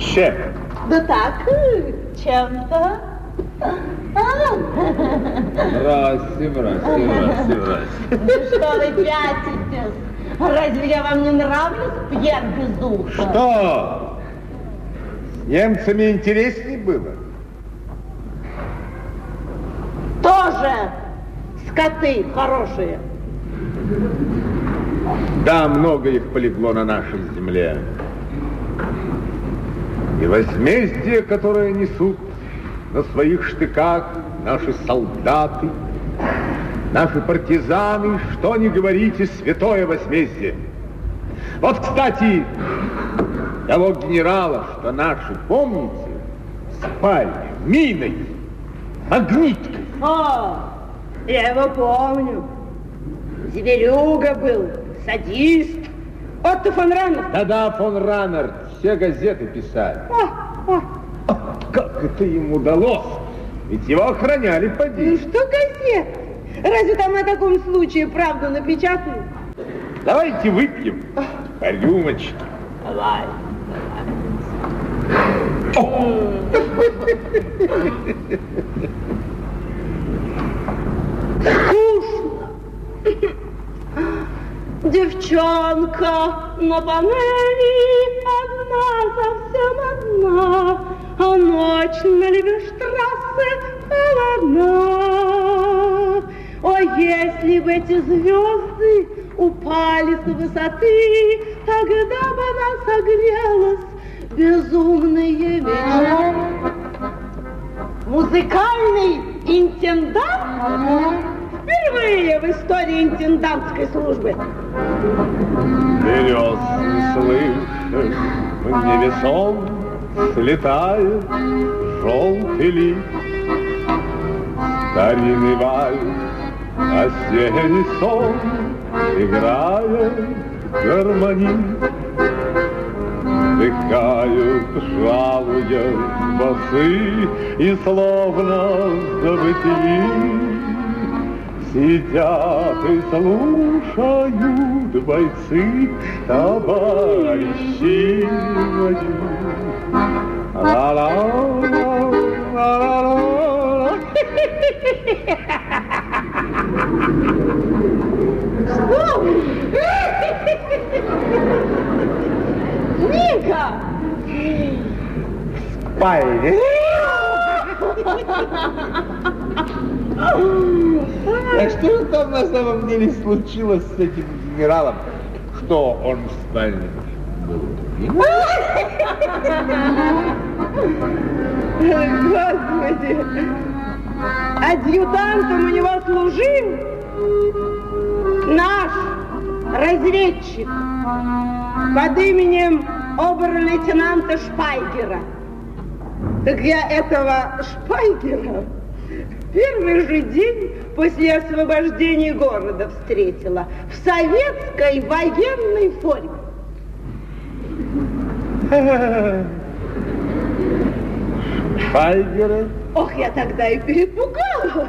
Чем? Да так, чем-то. Бросьте, бросьте, бросьте, бросьте. Да что вы пятитесь? Разве я вам не нравлюсь, Пьер Безуха? Что? С немцами интересней было? Тоже скоты хорошие. Да, много их полегло на нашей земле. И возмездие, которое несут на своих штыках наши солдаты, наши партизаны, что не говорите, святое возмездие. Вот, кстати, того генерала, что наши, помните, спали миной, магниткой. О, я его помню. Зверюга был, садист. Отто фон Раннер. Да-да, фон Раннер, все газеты писали. О, Как это им удалось? Ведь его охраняли ну поди. что газет? Разве там о таком случае правду напечатают? Давайте выпьем по рюмочке. Давай. Скучно. Девчонка на панели одна, совсем одна, а ночь на Левенштрассе холодна. О, если бы эти звезды упали с высоты, тогда бы она согрелась безумные мечты. Музыкальный интендант? Впервые в истории интендантской службы. Березы слышишь, в невесон слетает желтый лист. Старинный вальс, осенний сон, играет гармонист. Вздыхают, жалуя басы и словно забытые Сидят и слушают бойцы, товарищи. Что? Ника! Спальня. Так что там на самом деле случилось с этим генералом? Что он в спальне был? Господи! Адъютантом у него служил наш разведчик под именем обер-лейтенанта Шпайгера. Так я этого Шпайгера первый же день после освобождения города встретила в советской военной форме. Шпайгера? Ох, я тогда и перепугалась.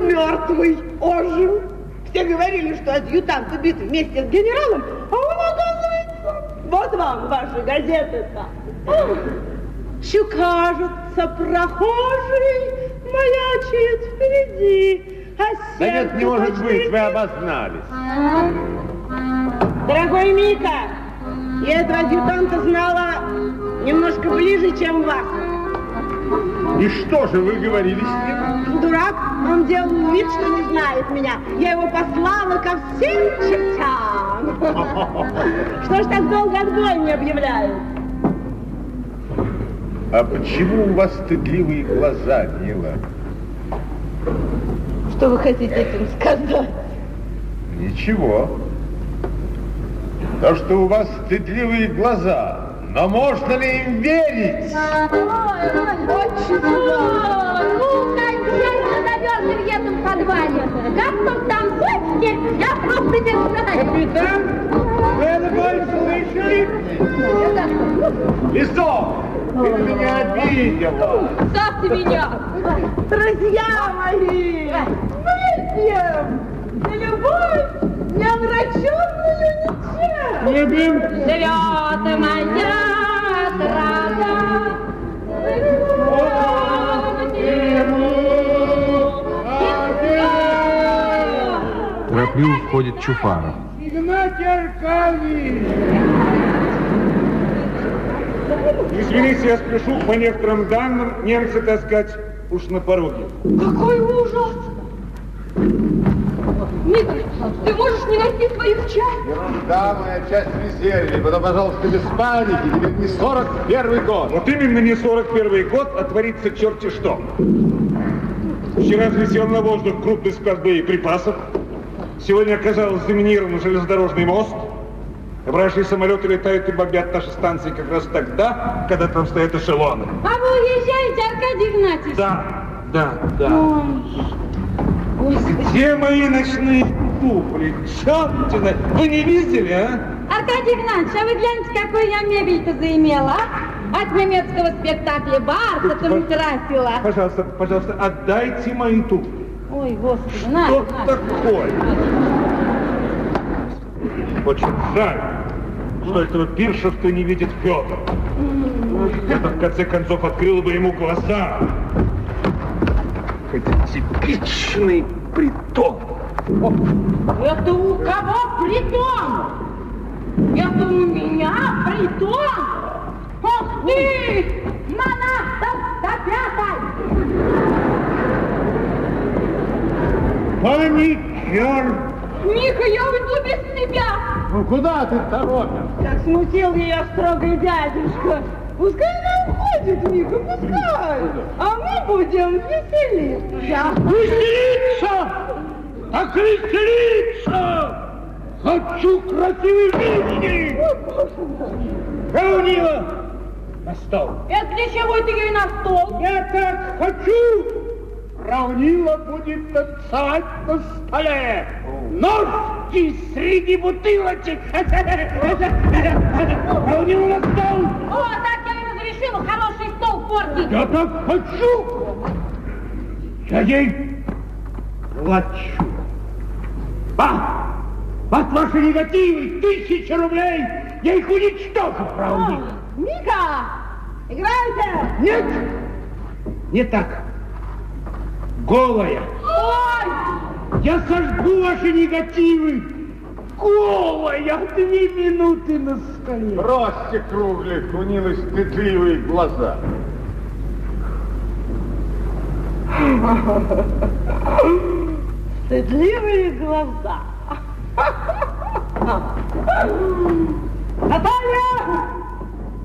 Мертвый ожил. Все говорили, что адъютант убит вместе с генералом, а он, оказывается, вот вам ваши газеты-то. Еще кажется, прохожий маячит впереди. А Да нет, не может почти быть, вы обознались. Дорогой Мика, я этого адъютанта знала немножко ближе, чем вас. И что же вы говорили с ним? Дурак, он делал вид, что не знает меня. Я его послала ко всем чертям. Что ж так долго отбой не объявляют? А почему у вас стыдливые глаза, Нила? Что вы хотите этим сказать? Ничего. То, что у вас стыдливые глаза, но можно ли им верить? Ой, ой, очень Ну, кончайте, наверное, в этом подвале. Как он там теперь, я просто не знаю. Капитан, вы это бой слышали? Лисов, ты меня обидела. Сам меня. Друзья мои, выпьем за любовь неомраченную ничем. Едем. Живет моя страна. Торопливо входит Чуфаров. Игнатий Аркадьевич! Извините, я спешу, по некоторым данным, немцы, так сказать, уж на пороге. Какой ужас! Мика, ты можешь не найти свою часть? Ерунда, моя часть в резерве. Потом, пожалуйста, без паники. Теперь не 41 год. Вот именно не 41 год, а творится черти что. Вчера взлетел на воздух крупный склад боеприпасов. Сегодня оказался заминирован железнодорожный мост. Вражьи самолеты летают и бомбят наши станции как раз тогда, когда там стоят эшелоны. А вы уезжаете, Аркадий Игнатьевич? Да, да, да. Где мои ночные туфли? Тебя- вы не видели, а? Аркадий Игнатьевич, а вы гляньте, какую я мебель-то заимела, а? От немецкого спектакля бархатом Вот, украсила. Пожалуйста, пожалуйста, отдайте мои туфли. Ой, господи, на, Что на. такое? Очень жаль, что этого пиршества не видит Петр. Это, в конце концов, открыло бы ему глаза. Это типичный притон. Это у кого притон? Это у меня притон? Ох ты! Монах пятой! Паникер! Миха, я уйду без тебя! Ну куда ты торопишься? Как смутил ее строгий дядюшка. Пускай она уходит, Мика, пускай. А мы будем веселиться. Веселиться! Так веселиться! Хочу красивой жизни! Гаунила! На стол! Это для чего ты ей на стол? Я так хочу! Раунила будет танцевать на столе! Ножки среди бутылочек! Раунила на стол! О, так я и разрешила хороший стол портить. Я так хочу! Я ей плачу. А! Вот ваши негативы, тысяча рублей! Я их уничтожу, Раунила! Мика, играйте. Нет! Не так. Голая. Я сожгу ваши негативы. Голая. Две минуты на столе. Бросьте, Круглик, у Нилы стыдливые глаза. Стыдливые глаза. Наталья,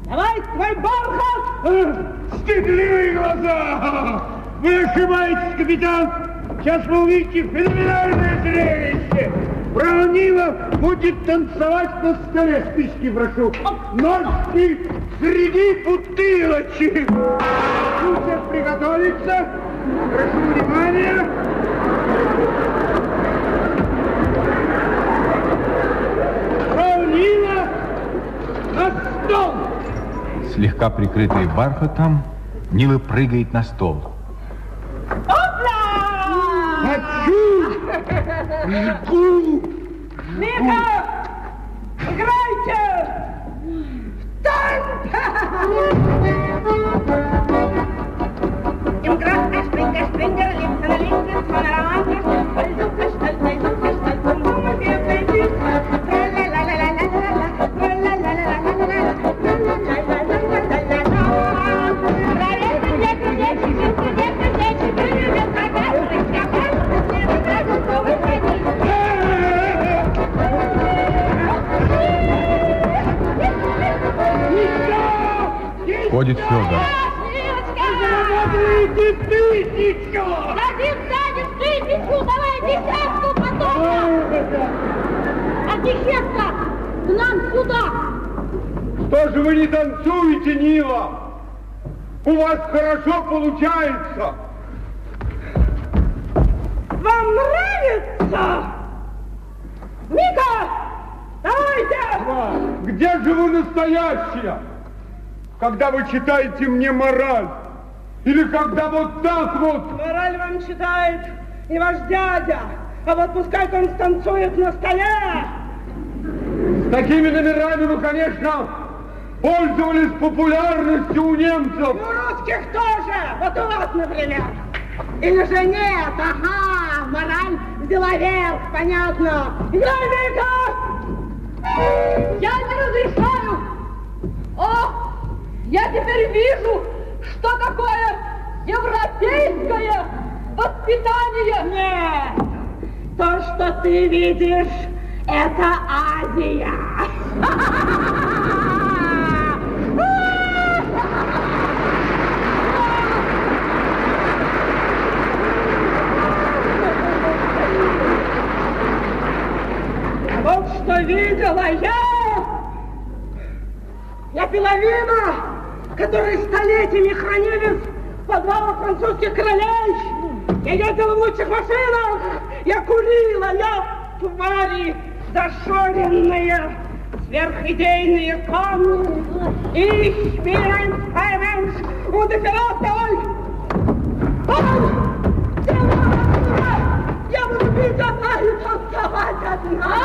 давай твой бархат. Стыдливые глаза. Вы ошибаетесь, капитан. Сейчас вы увидите феноменальное зрелище. Браунила будет танцевать на столе. Спички прошу. Ножки среди бутылочек. Всех приготовиться. Прошу внимания. Браунила на стол. Слегка прикрытый бархатом, Нила прыгает на стол. Nico! Федор. Ты тысячу! Один сзади, тысячу, давай десятку потом! А десятка к нам сюда! Что же вы не танцуете, Нила? У вас хорошо получается. Вам нравится? Мика, давайте. Где же вы настоящая? Когда вы читаете мне мораль? Или когда вот так вот? Мораль вам читает и ваш дядя. А вот пускай он станцует на столе. С такими номерами вы, конечно, пользовались популярностью у немцев. У русских тоже. Вот у вас, например. Или же нет? Ага, мораль взяла верх, понятно. Яника! Я не разрешаю! О, я теперь вижу, что такое европейское воспитание! Нет, то, что ты видишь, это Азия. Вот что видела я. Я пила вина, которые столетиями хранились в подвалах французских королей. Я ездила в лучших машинах. Я курила, я твари зашоренные, сверхидейные камни. Ich bin ein Mensch und Я буду пить одна и танцевать одна.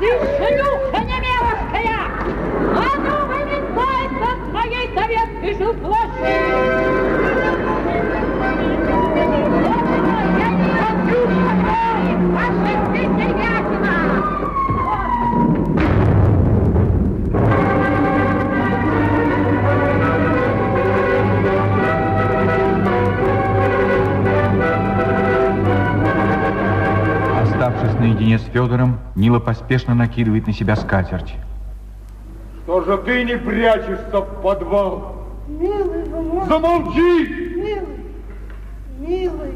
Ты шлюха немецкая! А ну, тобой! Ошибки Серятина! Оставшись наедине с Федором, Нила поспешно накидывает на себя скатерть. Же ты не прячешься в подвал? Милый вы мой, Замолчи! милый, милый,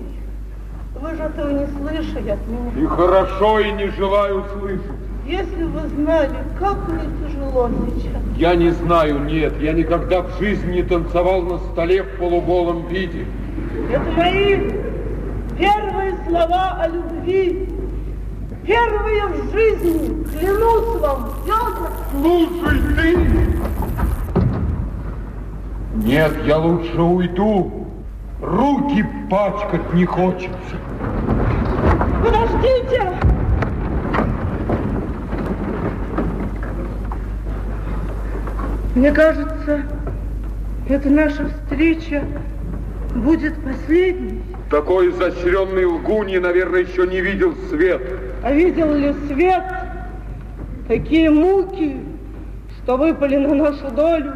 вы же этого не слышали от меня. И хорошо, и не желаю слышать. Если вы знали, как мне тяжело сейчас. Я не знаю, нет, я никогда в жизни не танцевал на столе в полуголом виде. Это мои первые слова о любви. Первые в жизни. Клянусь вам, Федор. Слушай ты! Нет, я лучше уйду. Руки пачкать не хочется. Подождите! Мне кажется, эта наша встреча будет последней. Такой изощренный лгуньи, наверное, еще не видел свет. А видел ли свет такие муки, что выпали на нашу долю,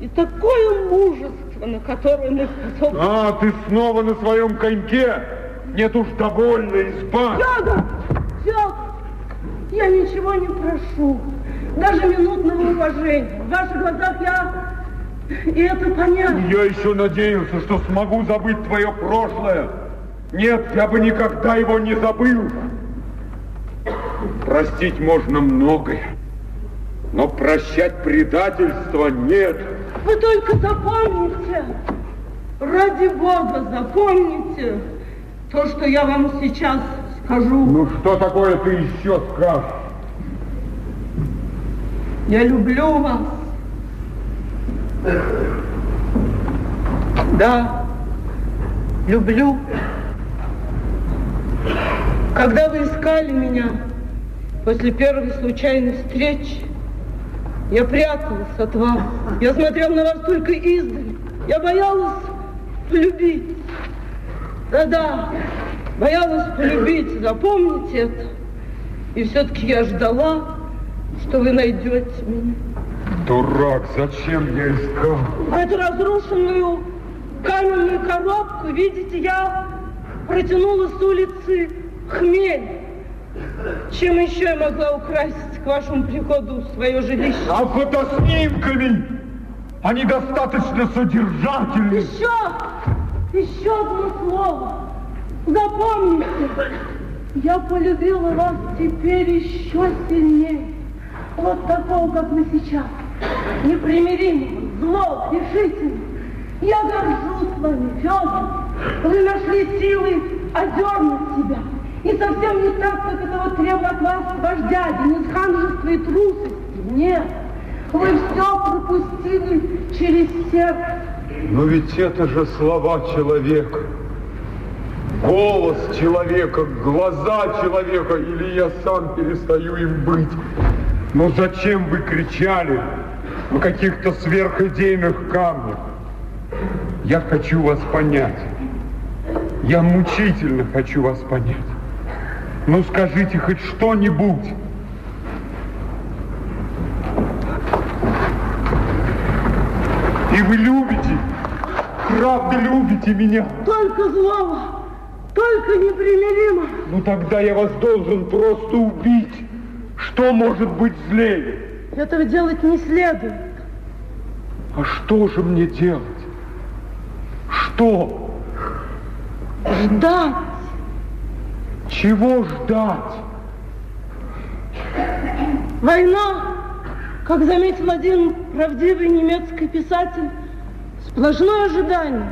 и такое мужество, на которое мы способны? А, ты снова на своем коньке? Нет уж, довольно, и спать. Федор! Федор! Я ничего не прошу, даже минутного уважения. В ваших глазах я... И это понятно. Я еще надеялся, что смогу забыть твое прошлое. Нет, я бы никогда его не забыл. Простить можно многое, но прощать предательство нет. Вы только запомните, ради Бога, запомните то, что я вам сейчас скажу. Ну что такое ты еще скажешь? Я люблю вас. Да, люблю. Когда вы искали меня после первой случайной встречи, я пряталась от вас. Я смотрел на вас только издали. Я боялась полюбить. Да-да, боялась полюбить. Запомните это. И все-таки я ждала, что вы найдете меня. Дурак, зачем я искал? В эту разрушенную каменную коробку, видите, я протянула с улицы хмель. Чем еще я могла украсть к вашему приходу свое жилище? А фотоснимками они достаточно содержательны. Еще, еще одно слово. Запомните, я полюбила вас теперь еще сильнее. Вот такого, как вы сейчас. Непримиримого, злого, решительного. Я горжусь вами, Федор. Вы нашли силы одернуть себя. И совсем не так, как этого требует от вас с ханжества и трусости. Нет. Вы все пропустили через сердце. Но ведь это же слова человека. Голос человека, глаза человека, или я сам перестаю им быть. Но зачем вы кричали о каких-то сверхидейных камнях? Я хочу вас понять. Я мучительно хочу вас понять. Ну скажите хоть что-нибудь. И вы любите, правда любите меня. Только злого, только непримиримо. Ну тогда я вас должен просто убить. Что может быть злее? Этого делать не следует. А что же мне делать? Что? Ждать. Чего ждать? Война, как заметил один правдивый немецкий писатель, сплошное ожидание.